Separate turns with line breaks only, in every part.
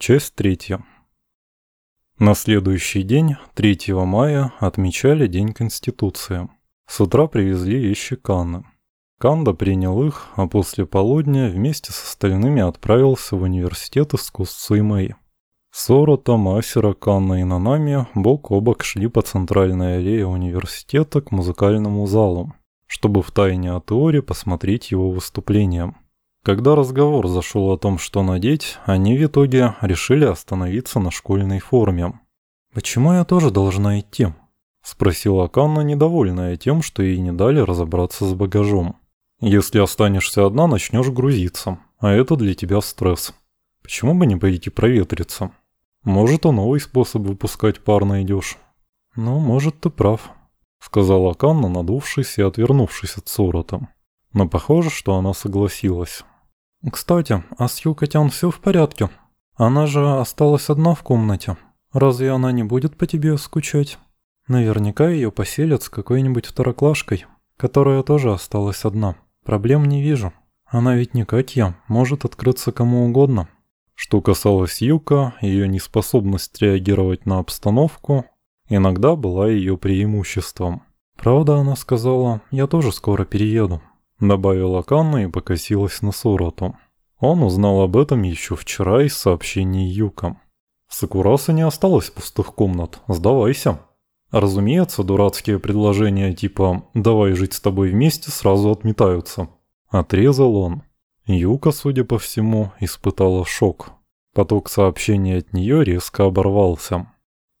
Часть третья. На следующий день, 3 мая, отмечали День Конституции. С утра привезли вещи Канны. Канда принял их, а после полудня вместе с остальными отправился в университет искусств Суймэй. Сорота, Масера, Канна и Нанами бок о бок шли по центральной аллее университета к музыкальному залу, чтобы втайне от Иори посмотреть его выступление. Когда разговор зашел о том, что надеть, они в итоге решили остановиться на школьной форме. «Почему я тоже должна идти?» – спросила Канна, недовольная тем, что ей не дали разобраться с багажом. «Если останешься одна, начнешь грузиться, а это для тебя стресс. Почему бы не пойти проветриться? Может, и новый способ выпускать пар найдешь?» «Ну, может, ты прав», – сказала Канна, надувшись и отвернувшись от Сорота. Но похоже, что она согласилась. «Кстати, а с Юкатян все в порядке? Она же осталась одна в комнате. Разве она не будет по тебе скучать? Наверняка ее поселят с какой-нибудь второклашкой, которая тоже осталась одна. Проблем не вижу. Она ведь не как я, может открыться кому угодно». Что касалось Юка, ее неспособность реагировать на обстановку иногда была ее преимуществом. Правда, она сказала, я тоже скоро перееду. Добавила Канна и покосилась на Суроту. Он узнал об этом еще вчера из сообщений Юка. В Сакураса не осталось пустых комнат, сдавайся. Разумеется, дурацкие предложения типа «давай жить с тобой вместе» сразу отметаются. Отрезал он. Юка, судя по всему, испытала шок. Поток сообщений от нее резко оборвался.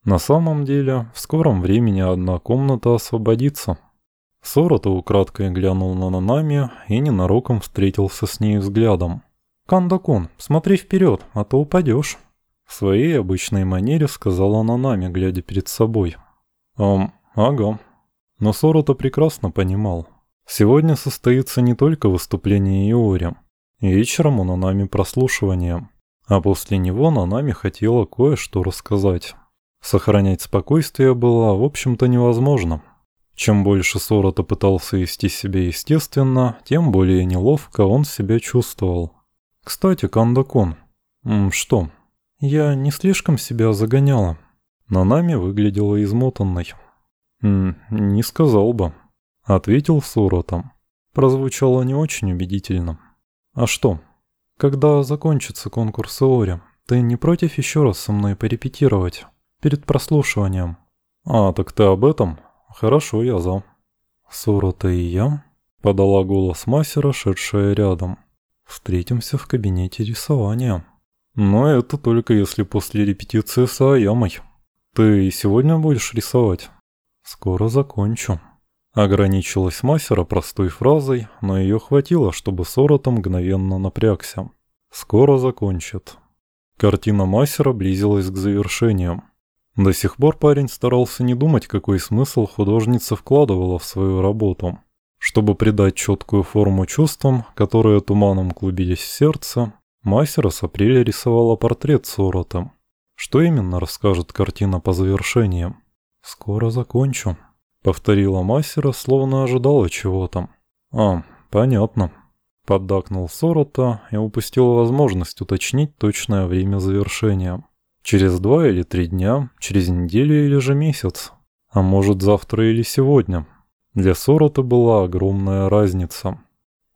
На самом деле, в скором времени одна комната освободится. Сорота украдкой глянул на Нанами и ненароком встретился с ней взглядом. «Кандакун, смотри вперед, а то упадешь». В своей обычной манере сказала Нанами, глядя перед собой. «Ам, ага». Но Сорота прекрасно понимал. Сегодня состоится не только выступление Иори. Вечером у Нанами прослушивание. А после него Нанами хотела кое-что рассказать. Сохранять спокойствие было, в общем-то, невозможно. Чем больше Сорота пытался вести себя естественно, тем более неловко он себя чувствовал. «Кстати, Кандакон, что?» «Я не слишком себя загоняла». Нанами выглядела измотанной. «Не сказал бы», — ответил Сорота. Прозвучало не очень убедительно. «А что? Когда закончится конкурс Иори, ты не против еще раз со мной порепетировать? Перед прослушиванием?» «А, так ты об этом?» «Хорошо, я за». «Сурота и я?» — подала голос мастера, шедшая рядом. «Встретимся в кабинете рисования». «Но это только если после репетиции с Аямой. Ты сегодня будешь рисовать?» «Скоро закончу». Ограничилась мастера простой фразой, но ее хватило, чтобы Сорота мгновенно напрягся. «Скоро закончит». Картина мастера близилась к завершению. До сих пор парень старался не думать, какой смысл художница вкладывала в свою работу. Чтобы придать четкую форму чувствам, которые туманом клубились в сердце, мастера с апреля рисовала портрет Сорота. Что именно расскажет картина по завершении? «Скоро закончу», — повторила мастера, словно ожидала чего-то. «А, понятно». Поддакнул Сорота и упустил возможность уточнить точное время завершения. Через два или три дня, через неделю или же месяц. А может завтра или сегодня. Для Сорота была огромная разница.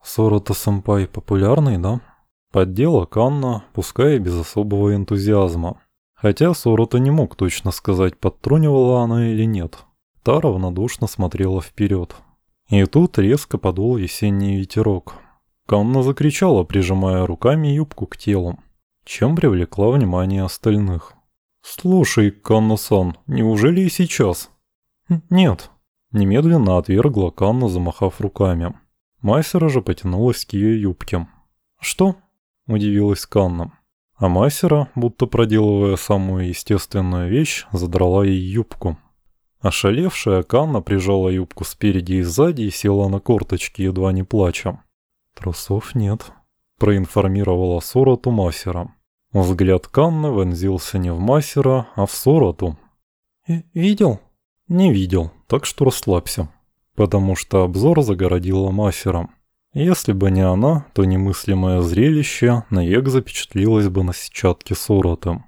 Сорота-сэмпай популярный, да? Поддела Канна, пускай и без особого энтузиазма. Хотя Сорота не мог точно сказать, подтрунивала она или нет. Та равнодушно смотрела вперед. И тут резко подул весенний ветерок. Канна закричала, прижимая руками юбку к телу чем привлекла внимание остальных. «Слушай, Канна-сан, неужели и сейчас?» «Нет». Немедленно отвергла Канна, замахав руками. Майсера же потянулась к ее юбке. «Что?» – удивилась Канна. А Майсера, будто проделывая самую естественную вещь, задрала ей юбку. Ошалевшая Канна прижала юбку спереди и сзади и села на корточки, едва не плача. «Трусов нет», проинформировала Сороту Масера. Взгляд Канны вонзился не в Масера, а в Сороту. «Видел?» «Не видел, так что расслабься». Потому что обзор загородила Масера. Если бы не она, то немыслимое зрелище навек запечатлилось бы на сетчатке с уротом.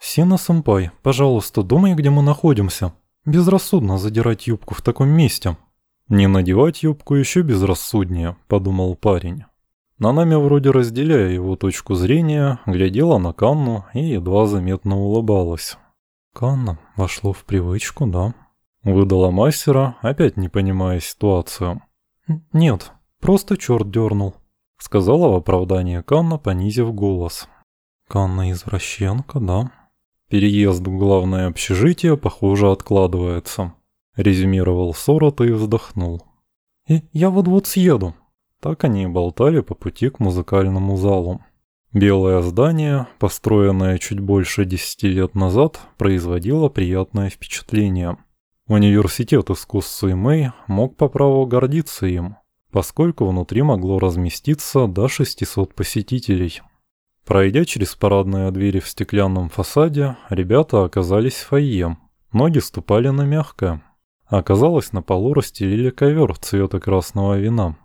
«Сина-сэмпай, пожалуйста, думай, где мы находимся. Безрассудно задирать юбку в таком месте». «Не надевать юбку еще безрассуднее», — подумал парень. Нанами, вроде разделяя его точку зрения, глядела на Канну и едва заметно улыбалась. «Канна вошло в привычку, да?» Выдала мастера, опять не понимая ситуацию. «Нет, просто черт дернул», — сказала в оправдание Канна, понизив голос. «Канна извращенка, да?» «Переезд в главное общежитие, похоже, откладывается», — резюмировал Сорот и вздохнул. «И я вот-вот съеду». Так они и болтали по пути к музыкальному залу. Белое здание, построенное чуть больше десяти лет назад, производило приятное впечатление. Университет искусств Мэй мог по праву гордиться им, поскольку внутри могло разместиться до 600 посетителей. Пройдя через парадные двери в стеклянном фасаде, ребята оказались в фойе. Ноги ступали на мягкое. Оказалось, на полу расстелили ковер цвета красного вина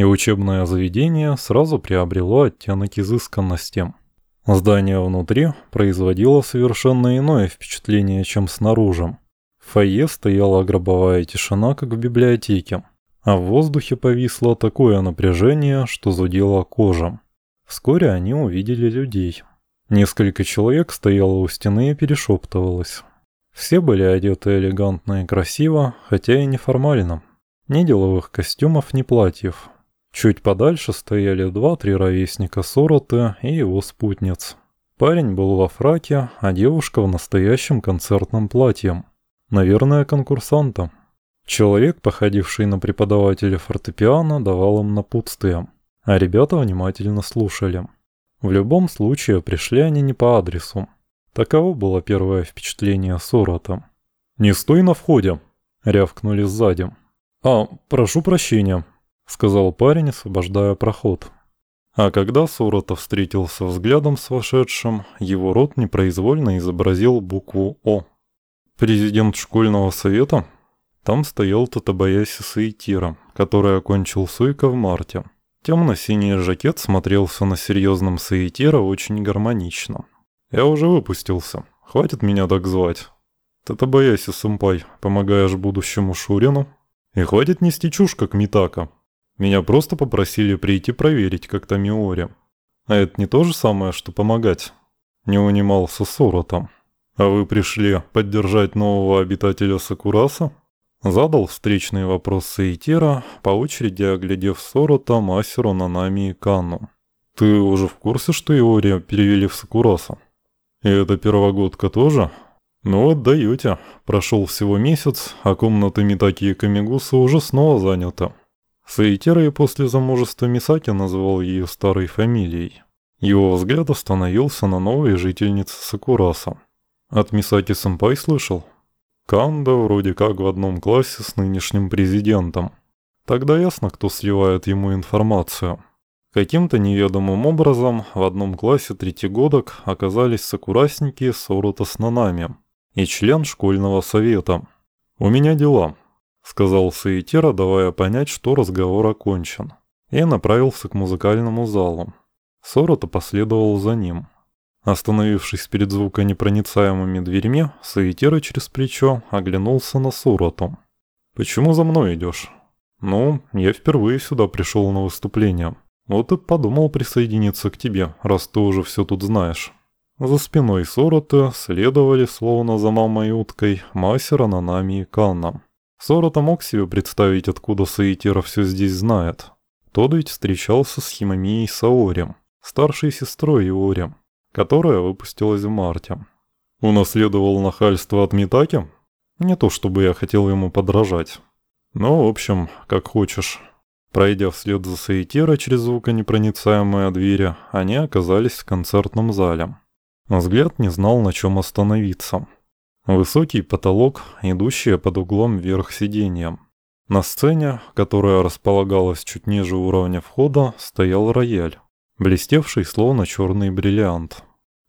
и учебное заведение сразу приобрело оттенок изысканности. Здание внутри производило совершенно иное впечатление, чем снаружи. В фойе стояла гробовая тишина, как в библиотеке, а в воздухе повисло такое напряжение, что зудела кожа. Вскоре они увидели людей. Несколько человек стояло у стены и перешептывалось. Все были одеты элегантно и красиво, хотя и неформально. Ни деловых костюмов, ни платьев. Чуть подальше стояли два-три ровесника Сороты и его спутниц. Парень был во фраке, а девушка в настоящем концертном платье. Наверное, конкурсанта. Человек, походивший на преподавателя фортепиано, давал им напутствие, а ребята внимательно слушали. В любом случае, пришли они не по адресу. Таково было первое впечатление Сорота. «Не стой на входе!» — рявкнули сзади. «А, прошу прощения», сказал парень, освобождая проход. А когда Сорота встретился взглядом с вошедшим, его рот непроизвольно изобразил букву «О». Президент школьного совета? Там стоял Татабаяси Саитира, который окончил Суйка в марте. Темно-синий жакет смотрелся на серьезном Саитира очень гармонично. Я уже выпустился. Хватит меня так звать. Татабаяси-сэмпай, помогаешь будущему Шурину? И хватит нести чушь, как Митака. Меня просто попросили прийти проверить, как там Миори. А это не то же самое, что помогать. Не унимался Сорота. А вы пришли поддержать нового обитателя Сакураса? Задал встречный вопрос Саитира, по очереди оглядев Сорота, Масеру, Нанами и Канну. «Ты уже в курсе, что Иори перевели в Сакураса?» «И это первогодка тоже?» «Ну вот даете. Прошел всего месяц, а комната Митаки и Камигуса уже снова занята. Саитера после замужества Мисаки назвал ее старой фамилией. Его взгляд остановился на новой жительнице Сакураса. От Мисаки Сэмпай слышал? Канда вроде как в одном классе с нынешним президентом. Тогда ясно, кто сливает ему информацию. Каким-то неведомым образом в одном классе третьегодок оказались сокурасники Сорута с Нанами и член школьного совета. «У меня дела», — сказал Саитера, давая понять, что разговор окончен, и направился к музыкальному залу. Сорота последовал за ним. Остановившись перед звуконепроницаемыми дверьми, Саитера через плечо оглянулся на Сороту. «Почему за мной идешь?» «Ну, я впервые сюда пришел на выступление. Вот и подумал присоединиться к тебе, раз ты уже все тут знаешь». За спиной Сороты следовали, словно за мамой уткой, Масера, Нанами и Канна. Сорота мог себе представить, откуда Саитера все здесь знает. Тот ведь встречался с Химамией Саори, старшей сестрой Иори, которая выпустилась в марте. Унаследовал нахальство от Митаки? Не то чтобы я хотел ему подражать. Но, в общем, как хочешь. Пройдя вслед за Саитера через звуконепроницаемые двери, они оказались в концертном зале. Взгляд не знал, на чем остановиться. Высокий потолок, идущий под углом вверх сиденья. На сцене, которая располагалась чуть ниже уровня входа, стоял рояль, блестевший словно черный бриллиант.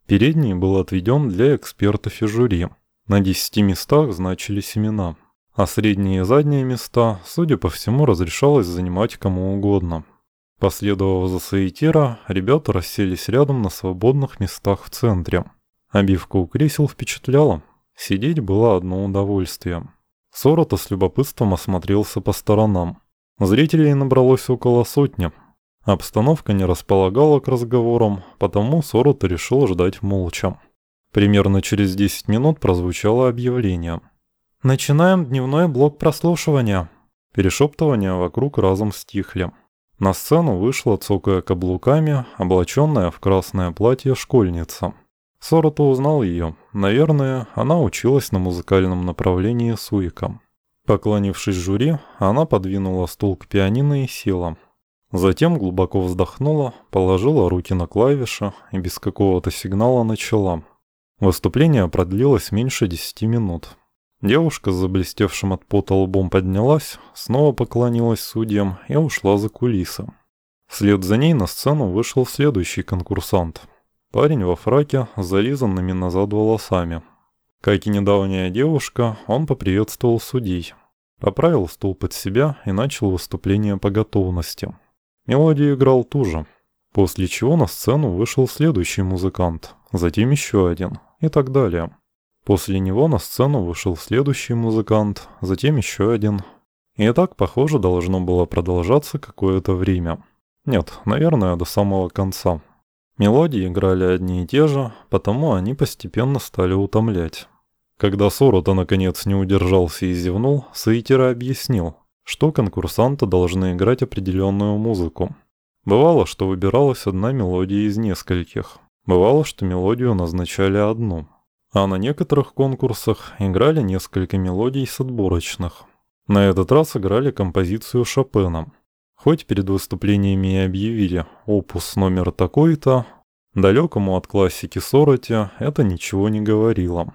Передний был отведен для экспертов и жюри. На десяти местах значились имена, а средние и задние места, судя по всему, разрешалось занимать кому угодно. Последовав за Саитира, ребята расселись рядом на свободных местах в центре. Обивка у кресел впечатляла. Сидеть было одно удовольствие. Сорота с любопытством осмотрелся по сторонам. Зрителей набралось около сотни. Обстановка не располагала к разговорам, потому Сорота решил ждать молча. Примерно через 10 минут прозвучало объявление. «Начинаем дневной блок прослушивания». Перешептывания вокруг разом стихли. На сцену вышла, цокая каблуками, облаченная в красное платье школьница. Сорота узнал ее. Наверное, она училась на музыкальном направлении Суика. Поклонившись жюри, она подвинула стул к пианино и села. Затем глубоко вздохнула, положила руки на клавиши и без какого-то сигнала начала. Выступление продлилось меньше десяти минут. Девушка с заблестевшим от пота лбом поднялась, снова поклонилась судьям и ушла за кулисы. Вслед за ней на сцену вышел следующий конкурсант. Парень во фраке с зализанными назад волосами. Как и недавняя девушка, он поприветствовал судей. Поправил стул под себя и начал выступление по готовности. Мелодию играл ту же. После чего на сцену вышел следующий музыкант, затем еще один и так далее. После него на сцену вышел следующий музыкант, затем еще один. И так, похоже, должно было продолжаться какое-то время. Нет, наверное, до самого конца. Мелодии играли одни и те же, потому они постепенно стали утомлять. Когда Сорота наконец не удержался и зевнул, Саитера объяснил, что конкурсанты должны играть определенную музыку. Бывало, что выбиралась одна мелодия из нескольких. Бывало, что мелодию назначали одну – а на некоторых конкурсах играли несколько мелодий с отборочных. На этот раз играли композицию Шопена. Хоть перед выступлениями и объявили опус номер такой-то, далекому от классики Сороти это ничего не говорило.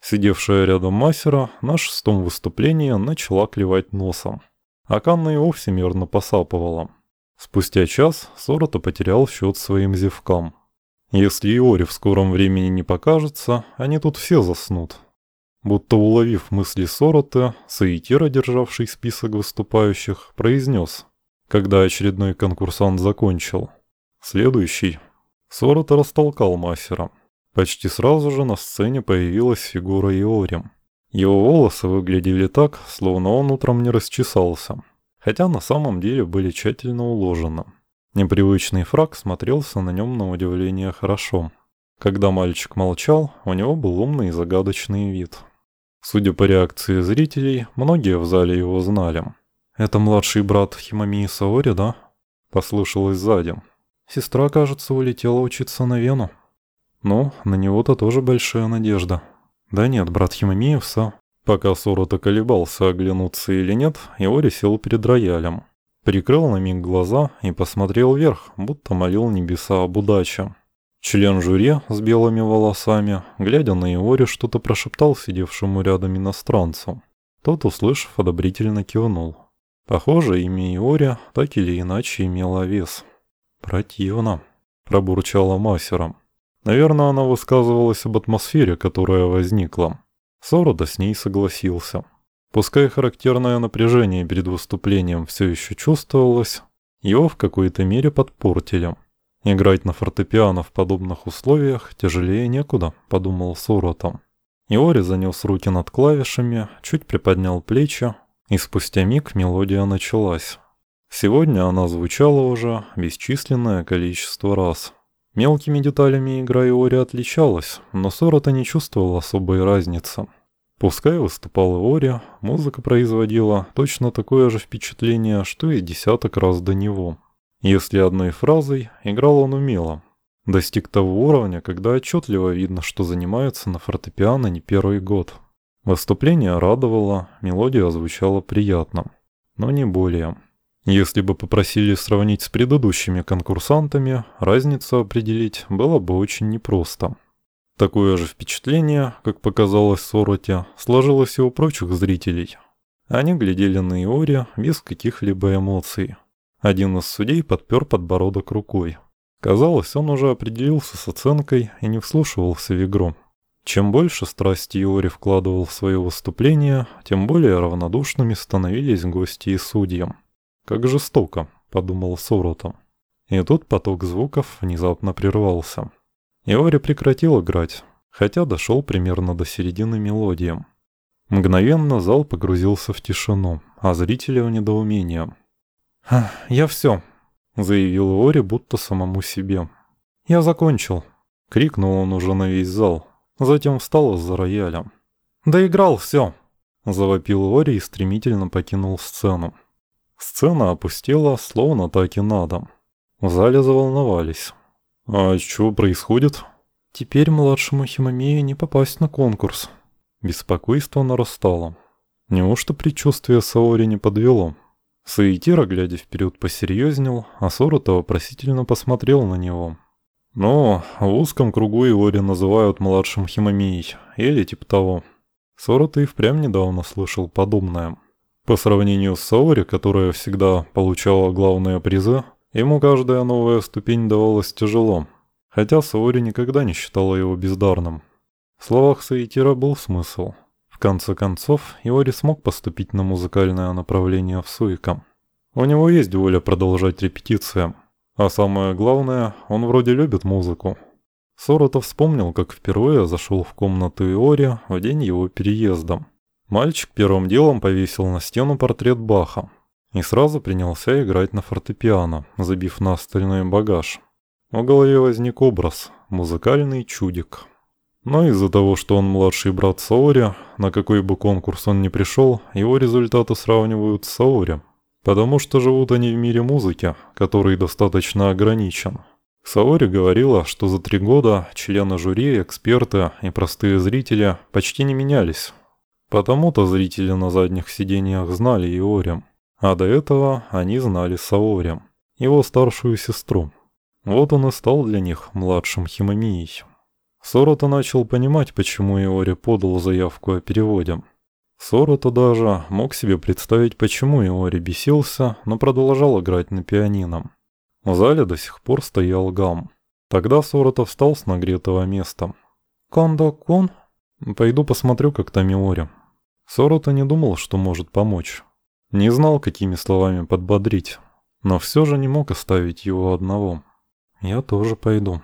Сидевшая рядом мастера на шестом выступлении начала клевать носом, а Канна и вовсе мерно посапывала. Спустя час Сорота потерял счет своим зевкам. Если Иори в скором времени не покажется, они тут все заснут. Будто уловив мысли Сорота, Саитира, державший список выступающих, произнес, когда очередной конкурсант закончил. Следующий. Сорота растолкал мастера. Почти сразу же на сцене появилась фигура Иори. Его волосы выглядели так, словно он утром не расчесался, хотя на самом деле были тщательно уложены. Непривычный фраг смотрелся на нем на удивление хорошо. Когда мальчик молчал, у него был умный и загадочный вид. Судя по реакции зрителей, многие в зале его знали. «Это младший брат Химамии Саори, да?» Послышалось сзади. «Сестра, кажется, улетела учиться на Вену». «Ну, на него-то тоже большая надежда». «Да нет, брат Химамии все». Пока Сорота колебался, оглянуться или нет, Иори сел перед роялем. Прикрыл на миг глаза и посмотрел вверх, будто молил небеса об удаче. Член жюри с белыми волосами, глядя на Иори, что-то прошептал сидевшему рядом иностранцу. Тот, услышав, одобрительно кивнул. Похоже, имя Иори так или иначе имело вес. «Противно», – пробурчала Масера. Наверное, она высказывалась об атмосфере, которая возникла. Сорода с ней согласился. Пускай характерное напряжение перед выступлением все еще чувствовалось, его в какой-то мере подпортили. Играть на фортепиано в подобных условиях тяжелее некуда, подумал Сурота. Иори занес руки над клавишами, чуть приподнял плечи, и спустя миг мелодия началась. Сегодня она звучала уже бесчисленное количество раз. Мелкими деталями игра Иори отличалась, но Сорота не чувствовал особой разницы. Пускай выступал Ори, музыка производила точно такое же впечатление, что и десяток раз до него. Если одной фразой, играл он умело. Достиг того уровня, когда отчетливо видно, что занимается на фортепиано не первый год. Выступление радовало, мелодия звучала приятно, но не более. Если бы попросили сравнить с предыдущими конкурсантами, разницу определить было бы очень непросто. Такое же впечатление, как показалось Сороте, сложилось и у прочих зрителей. Они глядели на Иори без каких-либо эмоций. Один из судей подпер подбородок рукой. Казалось, он уже определился с оценкой и не вслушивался в игру. Чем больше страсти Иори вкладывал в свое выступление, тем более равнодушными становились гости и судьям. «Как жестоко», — подумал Сорота. И тут поток звуков внезапно прервался. Иори прекратил играть, хотя дошел примерно до середины мелодии. Мгновенно зал погрузился в тишину, а зрители в недоумение. «Я все», — заявил Иори будто самому себе. «Я закончил», — крикнул он уже на весь зал. Затем встал из-за рояля. «Доиграл все», — завопил Ори и стремительно покинул сцену. Сцена опустела, словно так и надо. В зале заволновались. «А что происходит?» «Теперь младшему Химомею не попасть на конкурс». Беспокойство нарастало. Неужто предчувствие Саори не подвело? Саитира, глядя вперед, посерьезнел, а Сорота вопросительно посмотрел на него. Но в узком кругу Иори называют младшим Химомией, или типа того. Сорота и впрямь недавно слышал подобное. По сравнению с Саори, которая всегда получала главные призы, ему каждая новая ступень давалась тяжело, хотя Саори никогда не считала его бездарным. В словах Саитира был смысл. В конце концов, Иори смог поступить на музыкальное направление в Суикам. У него есть воля продолжать репетиции. А самое главное, он вроде любит музыку. Сорота вспомнил, как впервые зашел в комнату Иори в день его переезда. Мальчик первым делом повесил на стену портрет Баха и сразу принялся играть на фортепиано, забив на остальной багаж. В голове возник образ – музыкальный чудик. Но из-за того, что он младший брат Саори, на какой бы конкурс он ни пришел, его результаты сравнивают с Саори. Потому что живут они в мире музыки, который достаточно ограничен. Саори говорила, что за три года члены жюри, эксперты и простые зрители почти не менялись. Потому-то зрители на задних сиденьях знали Иори, а до этого они знали Саори, его старшую сестру. Вот он и стал для них младшим Химомией. Сорота начал понимать, почему Иори подал заявку о переводе. Сорота даже мог себе представить, почему Иори бесился, но продолжал играть на пианино. В зале до сих пор стоял гам. Тогда Сорота встал с нагретого места. «Кондо-кун?» «Пойду посмотрю, как там Иори». Сорота не думал, что может помочь. Не знал, какими словами подбодрить, но все же не мог оставить его одного. «Я тоже пойду».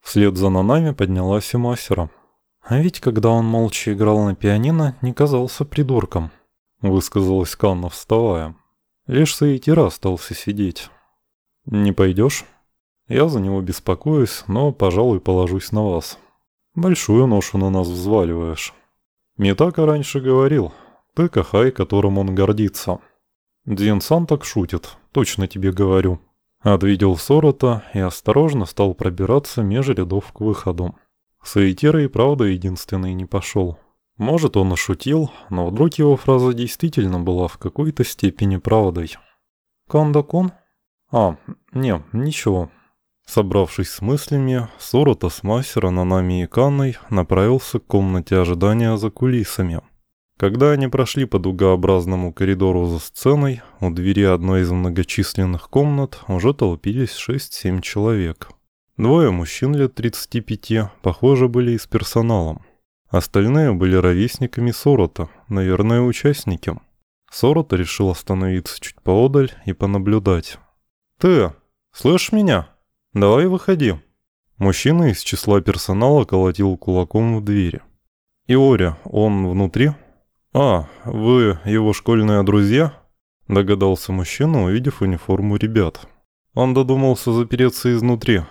Вслед за Нанами поднялась и Масера. А ведь когда он молча играл на пианино, не казался придурком. Высказалась Канна, вставая. Лишь Саитира остался сидеть. «Не пойдешь?» «Я за него беспокоюсь, но, пожалуй, положусь на вас. Большую ношу на нас взваливаешь». Митака раньше говорил, ты Кахай, которым он гордится. Дзин-сан так шутит, точно тебе говорю. Отвидел Сорота и осторожно стал пробираться меж рядов к выходу. Саитира и правда единственный не пошел. Может, он и шутил, но вдруг его фраза действительно была в какой-то степени правдой. «Канда-кун?» «А, не, ничего». Собравшись с мыслями, Сорота с Масера, Нанами и Канной направился к комнате ожидания за кулисами. Когда они прошли по дугообразному коридору за сценой, у двери одной из многочисленных комнат уже толпились 6-7 человек. Двое мужчин лет 35, похоже, были из персоналом. Остальные были ровесниками Сорота, наверное, участники. Сорота решил остановиться чуть поодаль и понаблюдать. «Ты, слышишь меня? Давай выходи». Мужчина из числа персонала колотил кулаком в двери. «Иори, он внутри?» «А, вы его школьные друзья?» Догадался мужчина, увидев униформу ребят. Он додумался запереться изнутри.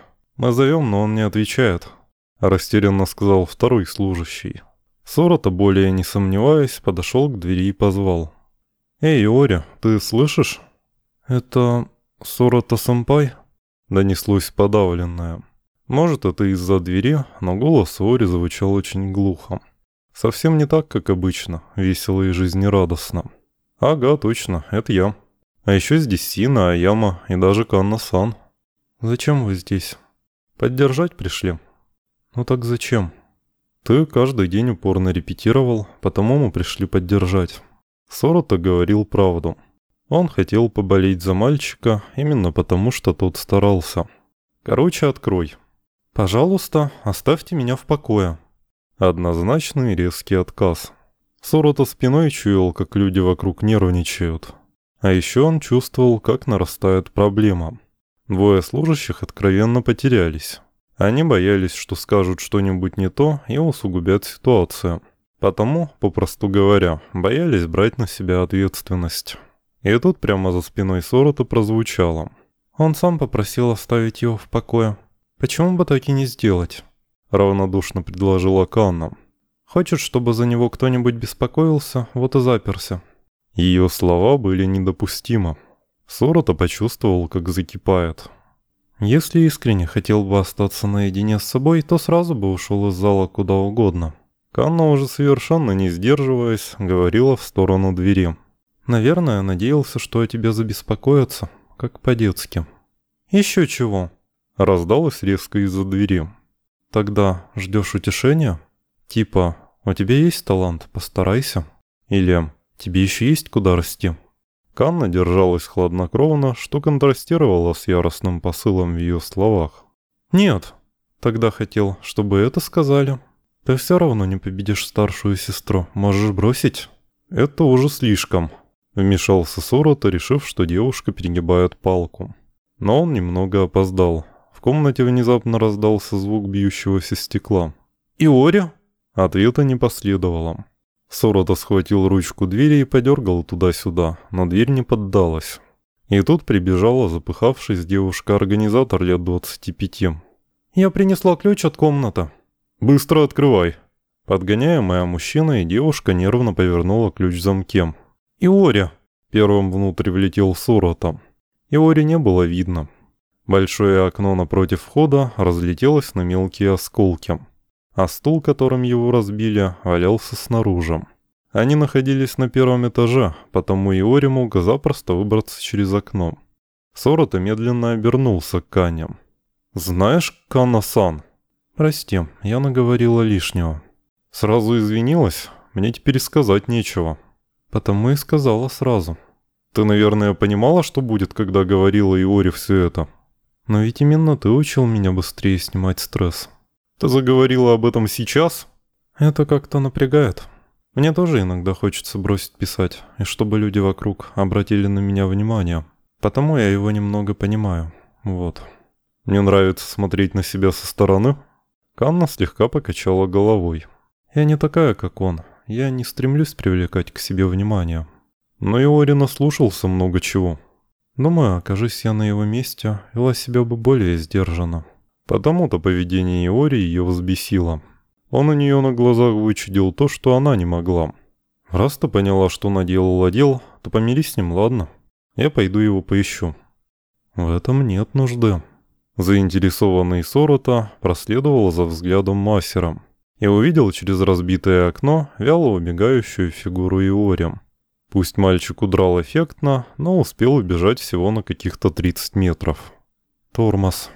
Мы зовем, но он не отвечает. Растерянно сказал второй служащий. Сорота, более не сомневаясь, подошел к двери и позвал. «Эй, Ори, ты слышишь?» «Это Сорота-сэмпай?» Донеслось подавленное. Может, это из-за двери, но голос Ори звучал очень глухо. Совсем не так, как обычно, весело и жизнерадостно. Ага, точно, это я. А еще здесь Сина, Аяма и даже Канна-сан. Зачем вы здесь? Поддержать пришли? Ну так зачем? Ты каждый день упорно репетировал, потому мы пришли поддержать. Сорота говорил правду. Он хотел поболеть за мальчика именно потому, что тот старался. Короче, открой. Пожалуйста, оставьте меня в покое. Однозначный резкий отказ. Сорота спиной чуял, как люди вокруг нервничают. А еще он чувствовал, как нарастает проблема. Двое служащих откровенно потерялись. Они боялись, что скажут что-нибудь не то и усугубят ситуацию. Потому, попросту говоря, боялись брать на себя ответственность. И тут прямо за спиной Сорота прозвучало. Он сам попросил оставить его в покое. Почему бы так и не сделать? Равнодушно предложила Канна. Хочет, чтобы за него кто-нибудь беспокоился, вот и заперся. Ее слова были недопустимы. Сорота почувствовал, как закипает. Если искренне хотел бы остаться наедине с собой, то сразу бы ушел из зала куда угодно. Канна уже совершенно не сдерживаясь, говорила в сторону двери. «Наверное, надеялся, что о тебе забеспокоятся, как по-детски». «Еще чего?» Раздалось резко из-за двери. «Тогда ждешь утешения? Типа, у тебя есть талант, постарайся. Или тебе еще есть куда расти?» Канна держалась хладнокровно, что контрастировало с яростным посылом в ее словах. «Нет, тогда хотел, чтобы это сказали». Ты все равно не победишь старшую сестру. Можешь бросить? Это уже слишком. Вмешался Сорота, решив, что девушка перегибает палку. Но он немного опоздал. В комнате внезапно раздался звук бьющегося стекла. «Иори?» Ответа не последовало. Сорота схватил ручку двери и подергал туда-сюда, но дверь не поддалась. И тут прибежала запыхавшись девушка-организатор лет 25. «Я принесла ключ от комнаты», «Быстро открывай!» Подгоняемая мужчина и девушка нервно повернула ключ замком. «Иори!» Первым внутрь влетел Сурота. Иори не было видно. Большое окно напротив входа разлетелось на мелкие осколки, а стул, которым его разбили, валялся снаружи. Они находились на первом этаже, потому Иори мог запросто выбраться через окно. Сорота медленно обернулся к Кане. «Знаешь, Кана-сан?» «Прости, я наговорила лишнего». «Сразу извинилась? Мне теперь сказать нечего». «Потому и сказала сразу». «Ты, наверное, понимала, что будет, когда говорила Иоре все это?» «Но ведь именно ты учил меня быстрее снимать стресс». «Ты заговорила об этом сейчас?» «Это как-то напрягает. Мне тоже иногда хочется бросить писать, и чтобы люди вокруг обратили на меня внимание. Потому я его немного понимаю. Вот». «Мне нравится смотреть на себя со стороны», Канна слегка покачала головой. «Я не такая, как он. Я не стремлюсь привлекать к себе внимание». Но Иори наслушался много чего. Думаю, окажись я на его месте, вела себя бы более сдержанно. Потому-то поведение Иори ее взбесило. Он у нее на глазах вычудил то, что она не могла. Раз ты поняла, что наделала дел, то помирись с ним, ладно? Я пойду его поищу. В этом нет нужды. Заинтересованный Сорота проследовал за взглядом мастера и увидел через разбитое окно вяло убегающую фигуру Иори. Пусть мальчик удрал эффектно, но успел убежать всего на каких-то 30 метров. Тормоз.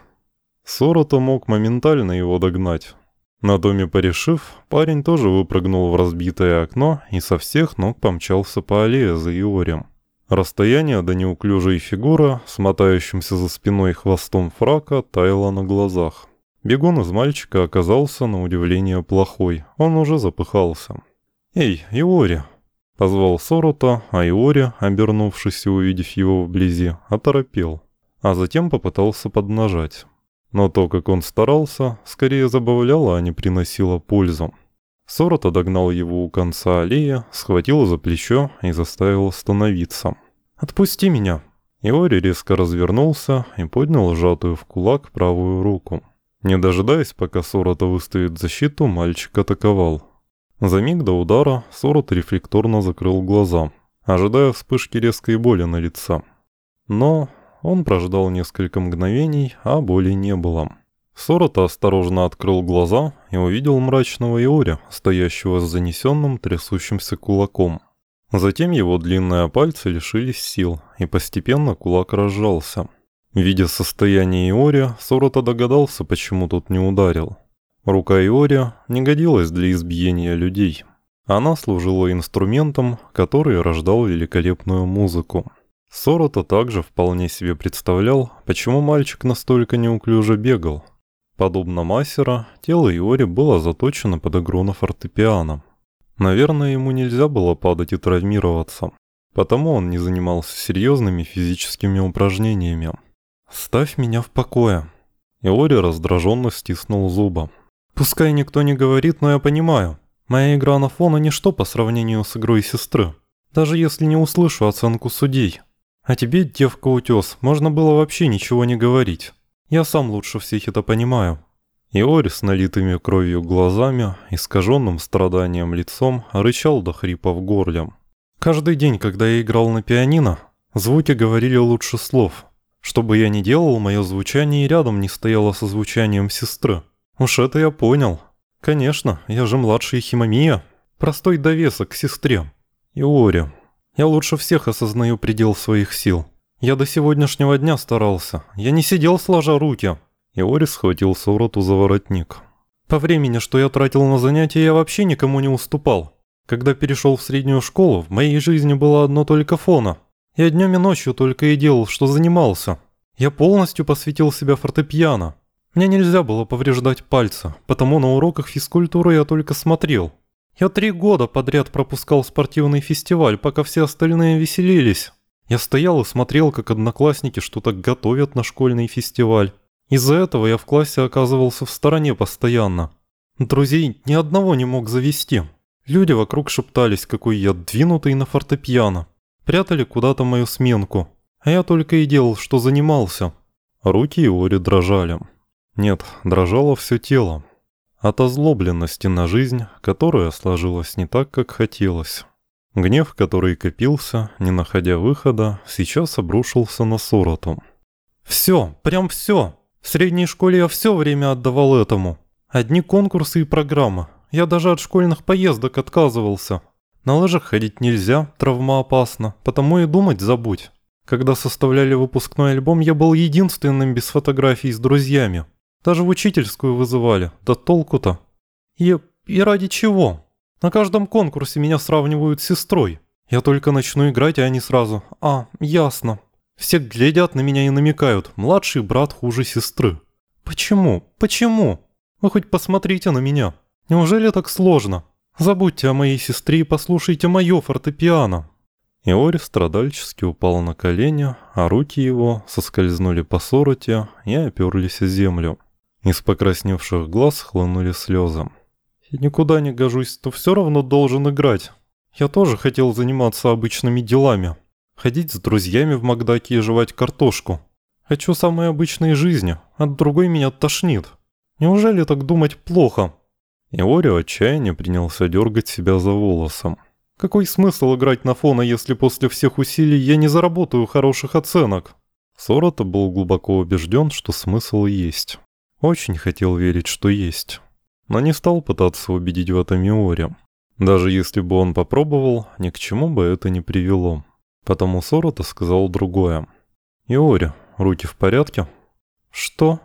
Сорота мог моментально его догнать. На доме порешив, парень тоже выпрыгнул в разбитое окно и со всех ног помчался по аллее за Иорем. Расстояние до неуклюжей фигуры, смотающимся за спиной хвостом фрака, таяло на глазах. Бегун из мальчика оказался на удивление плохой, он уже запыхался. «Эй, Иори!» — позвал Сорота, а Иори, обернувшись и увидев его вблизи, оторопел, а затем попытался поднажать. Но то, как он старался, скорее забавляло, а не приносило пользу. Сорота догнал его у конца аллеи, схватил за плечо и заставил остановиться. «Отпусти меня!» Иори резко развернулся и поднял сжатую в кулак правую руку. Не дожидаясь, пока Сорота выставит защиту, мальчик атаковал. За миг до удара Сорот рефлекторно закрыл глаза, ожидая вспышки резкой боли на лице. Но он прождал несколько мгновений, а боли не было. Сорота осторожно открыл глаза и увидел мрачного Иоря, стоящего с занесенным трясущимся кулаком. Затем его длинные пальцы лишились сил, и постепенно кулак разжался. Видя состояние Иория, Сорота догадался, почему тот не ударил. Рука Иория не годилась для избиения людей. Она служила инструментом, который рождал великолепную музыку. Сорота также вполне себе представлял, почему мальчик настолько неуклюже бегал – Подобно Массера, тело Иори было заточено под игру на фортепиано. Наверное, ему нельзя было падать и травмироваться, потому он не занимался серьезными физическими упражнениями. «Ставь меня в покое». Иори раздраженно стиснул зубы. «Пускай никто не говорит, но я понимаю. Моя игра на фоне ничто по сравнению с игрой сестры. Даже если не услышу оценку судей. А тебе, девка-утес, можно было вообще ничего не говорить. Я сам лучше всех это понимаю». Иори с налитыми кровью глазами, искаженным страданием лицом, рычал до хрипа в горле. «Каждый день, когда я играл на пианино, звуки говорили лучше слов. Что бы я ни делал, мое звучание и рядом не стояло со звучанием сестры. Уж это я понял. Конечно, я же младший Химамия. Простой довесок к сестре. Иори. Я лучше всех осознаю предел своих сил. Я до сегодняшнего дня старался. Я не сидел сложа руки. Иори схватил Сороту за воротник. По времени, что я тратил на занятия, я вообще никому не уступал. Когда перешел в среднюю школу, в моей жизни было одно только фона. Я днем и ночью только и делал, что занимался. Я полностью посвятил себя фортепиано. Мне нельзя было повреждать пальцы, потому на уроках физкультуры я только смотрел. Я три года подряд пропускал спортивный фестиваль, пока все остальные веселились. Я стоял и смотрел, как одноклассники что-то готовят на школьный фестиваль. Из-за этого я в классе оказывался в стороне постоянно. Друзей ни одного не мог завести. Люди вокруг шептались, какой я двинутый на фортепиано. Прятали куда-то мою сменку. А я только и делал, что занимался. Руки Иори дрожали. Нет, дрожало все тело. От озлобленности на жизнь, которая сложилась не так, как хотелось. Гнев, который копился, не находя выхода, сейчас обрушился на Сороту. «Все, прям все. В средней школе я все время отдавал этому. Одни конкурсы и программы. Я даже от школьных поездок отказывался. На лыжах ходить нельзя, травма опасна, потому и думать забудь. Когда составляли выпускной альбом, я был единственным без фотографий с друзьями. Даже в учительскую вызывали, да толку-то. И, и ради чего? На каждом конкурсе меня сравнивают с сестрой. Я только начну играть, и они сразу «А, ясно». Все глядят на меня и намекают «Младший брат хуже сестры». Почему? Почему? Вы хоть посмотрите на меня. Неужели так сложно? Забудьте о моей сестре и послушайте мое фортепиано». Иори страдальчески упал на колени, а руки его соскользнули по сороте и оперлись о землю. Из покрасневших глаз хлынули слезы. «Я никуда не гожусь, то все равно должен играть. Я тоже хотел заниматься обычными делами. Ходить с друзьями в Макдаке и жевать картошку. Хочу самой обычной жизни, от другой меня тошнит. Неужели так думать плохо?» Иори в отчаянии принялся дергать себя за волосом. «Какой смысл играть на фона, если после всех усилий я не заработаю хороших оценок?» Сорота был глубоко убежден, что смысл есть. Очень хотел верить, что есть. Но не стал пытаться убедить в этом Иори. Даже если бы он попробовал, ни к чему бы это не привело. Потому Сорота сказал другое. «Иори, руки в порядке?» «Что?»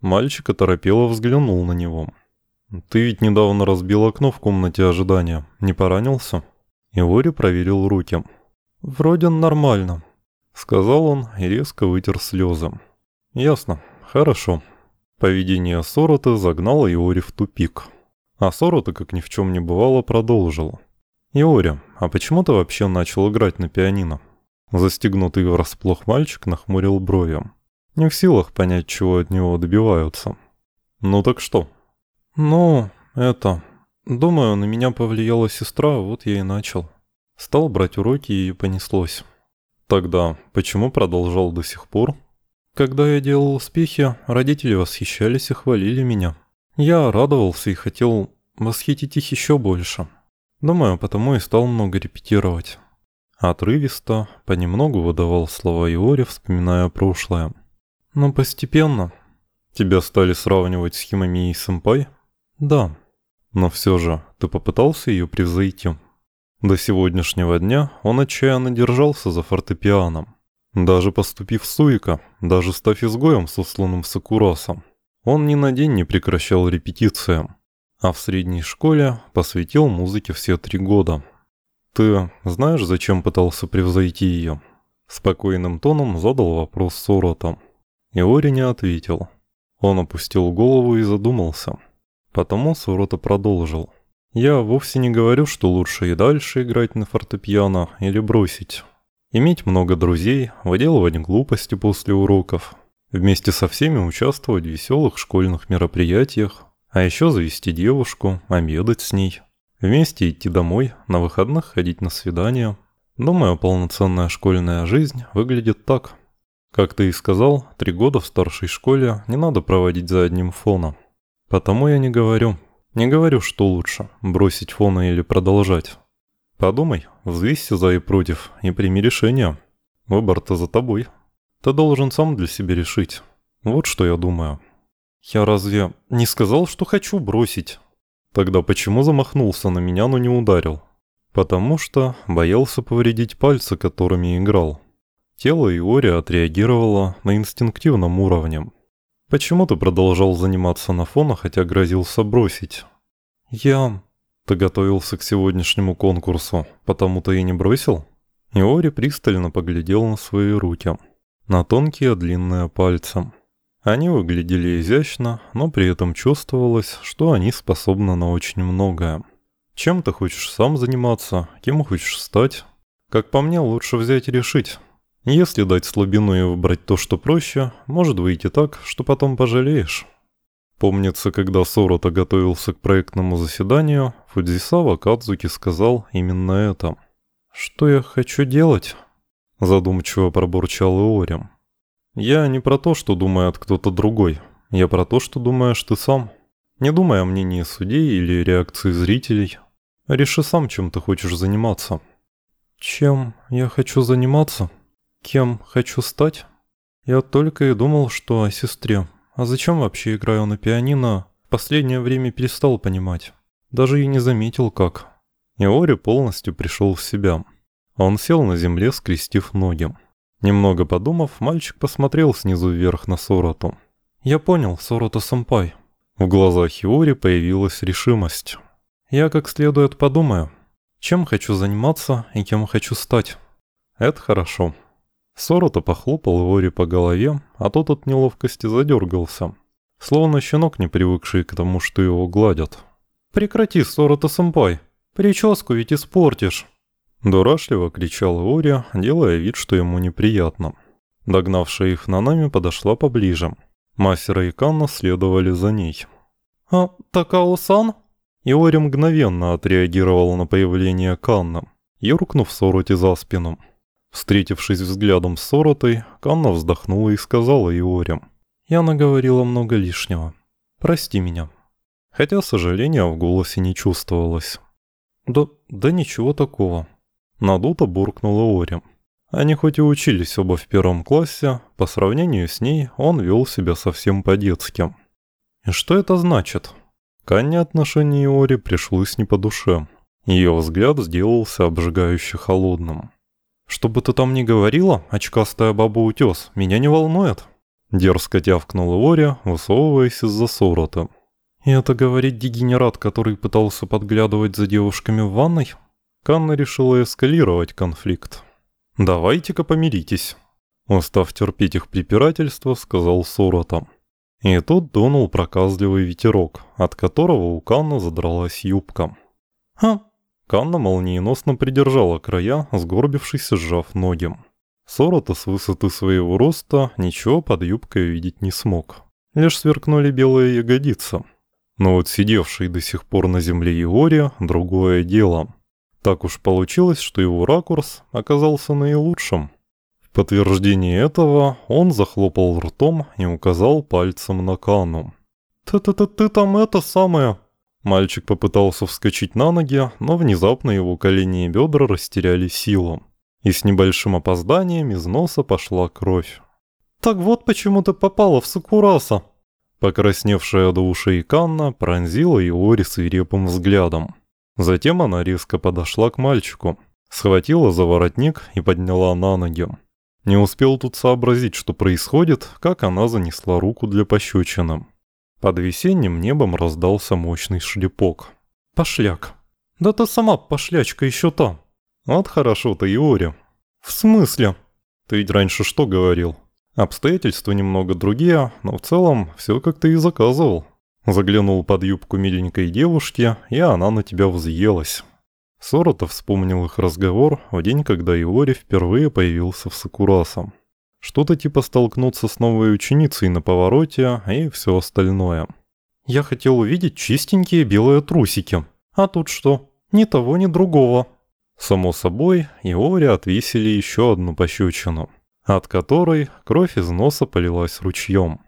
Мальчик оторопело взглянул на него. «Ты ведь недавно разбил окно в комнате ожидания. Не поранился?» Иори проверил руки. «Вроде нормально», — сказал он и резко вытер слезы. «Ясно. Хорошо». Поведение Сорота загнало Иори в тупик. А Сорота, как ни в чем не бывало, продолжил. «Иори, а почему ты вообще начал играть на пианино?» Застегнутый врасплох мальчик нахмурил брови. Не в силах понять, чего от него добиваются. «Ну так что?» «Ну, это... Думаю, на меня повлияла сестра, вот я и начал. Стал брать уроки и понеслось. Тогда почему продолжал до сих пор?» Когда я делал успехи, родители восхищались и хвалили меня. Я радовался и хотел восхитить их еще больше. Думаю, потому и стал много репетировать. Отрывисто, понемногу выдавал слова Иори, вспоминая прошлое. Но постепенно. Тебя стали сравнивать с Химами и Сэмпай? Да. Но все же, ты попытался ее превзойти? До сегодняшнего дня он отчаянно держался за фортепианом. Даже поступив Суика, даже став изгоем с усланным Сакурасом, он ни на день не прекращал репетициям, а в средней школе посвятил музыке все три года. «Ты знаешь, зачем пытался превзойти ее?» Спокойным тоном задал вопрос Сорота. Иори не ответил. Он опустил голову и задумался. Потому Сурота продолжил. «Я вовсе не говорю, что лучше и дальше играть на фортепиано или бросить. Иметь много друзей, выделывать глупости после уроков. Вместе со всеми участвовать в веселых школьных мероприятиях, а еще завести девушку, обедать с ней. Вместе идти домой, на выходных ходить на свидания. Думаю, полноценная школьная жизнь выглядит так. Как ты и сказал, три года в старшей школе не надо проводить за одним фоном. Потому я не говорю. Не говорю, что лучше, бросить фона или продолжать. Подумай, взвесься за и против и прими решение. Выбор-то за тобой. Ты должен сам для себя решить. Вот что я думаю. Я разве не сказал, что хочу бросить? Тогда почему замахнулся на меня, но не ударил? Потому что боялся повредить пальцы, которыми играл. Тело Иори отреагировало на инстинктивном уровне. Почему ты продолжал заниматься на фона, хотя грозился бросить? Я... Ты готовился к сегодняшнему конкурсу, потому ты и не бросил? Иори пристально поглядел на свои руки. На тонкие длинные пальцы. Они выглядели изящно, но при этом чувствовалось, что они способны на очень многое. Чем ты хочешь сам заниматься, кем хочешь стать? Как по мне, лучше взять и решить. Если дать слабину и выбрать то, что проще, может выйти так, что потом пожалеешь. Помнится, когда Сорота готовился к проектному заседанию, Фудзисава Кадзуки сказал именно это. «Что я хочу делать?» Задумчиво пробурчал Иори. «Я не про то, что думает кто-то другой. Я про то, что думаешь ты сам. Не думай о мнении судей или реакции зрителей. Реши сам, чем ты хочешь заниматься». «Чем я хочу заниматься?» Кем хочу стать? Я только и думал, что о сестре. А зачем вообще играю на пианино, в последнее время перестал понимать. Даже и не заметил как. Иори полностью пришел в себя. Он сел на земле, скрестив ноги. Немного подумав, мальчик посмотрел снизу вверх на Сороту. «Я понял, Сорота-сэмпай». В глазах Иори появилась решимость. «Я как следует подумаю, чем хочу заниматься и кем хочу стать». «Это хорошо», Сорота похлопал Вори по голове, а тот от неловкости задергался. Словно щенок, не привыкший к тому, что его гладят. «Прекрати, Сорота-сэмпай! Прическу ведь испортишь!» Дурашливо кричал Вори, делая вид, что ему неприятно. Догнавшая их на нами подошла поближе. Мастера и Канна следовали за ней. «А, Такао-сан?» Иори мгновенно отреагировал на появление Канна, юркнув Сороте за спину. Встретившись взглядом с Соротой, Канна вздохнула и сказала Иоре. «Я наговорила много лишнего. Прости меня». Хотя сожаления в голосе не чувствовалось. «Да, да ничего такого». Надуто буркнула Ори. Они хоть и учились оба в первом классе, по сравнению с ней он вел себя совсем по-детски. И что это значит? Канне отношение Ори пришлось не по душе. Ее взгляд сделался обжигающе холодным. «Что бы ты там ни говорила, очкастая баба-утес, меня не волнует». Дерзко тявкнула Оря, высовываясь из-за сорота. «И это говорит дегенерат, который пытался подглядывать за девушками в ванной?» Канна решила эскалировать конфликт. «Давайте-ка помиритесь». Устав терпеть их препирательство, сказал Сорота. И тут дунул проказливый ветерок, от которого у Канна задралась юбка. «Ха, Канна молниеносно придержала края, сгорбившись, сжав ноги. Сорота с высоты своего роста ничего под юбкой видеть не смог. Лишь сверкнули белые ягодицы. Но вот сидевший до сих пор на земле Иори – другое дело. Так уж получилось, что его ракурс оказался наилучшим. В подтверждение этого он захлопал ртом и указал пальцем на Кану. «Ты-ты-ты там это самое...» Мальчик попытался вскочить на ноги, но внезапно его колени и бедра растеряли силу. И с небольшим опозданием из носа пошла кровь. «Так вот почему ты попала в Сакураса!» Покрасневшая до ушей Канна пронзила Иори свирепым взглядом. Затем она резко подошла к мальчику, схватила за воротник и подняла на ноги. Не успел тут сообразить, что происходит, как она занесла руку для пощечины. Под весенним небом раздался мощный шлепок. «Пошляк!» «Да ты сама пошлячка еще та!» «Вот хорошо-то, Иори!» «В смысле?» «Ты ведь раньше что говорил?» «Обстоятельства немного другие, но в целом все как ты и заказывал». Заглянул под юбку миленькой девушки, и она на тебя взъелась. Сорота вспомнил их разговор в день, когда Иори впервые появился в Сакураса. Что-то типа столкнуться с новой ученицей на повороте и все остальное.
Я хотел увидеть чистенькие белые трусики. А тут что? Ни того, ни другого.
Само собой, Иоре отвесили еще одну пощечину, от которой кровь из носа полилась ручьем.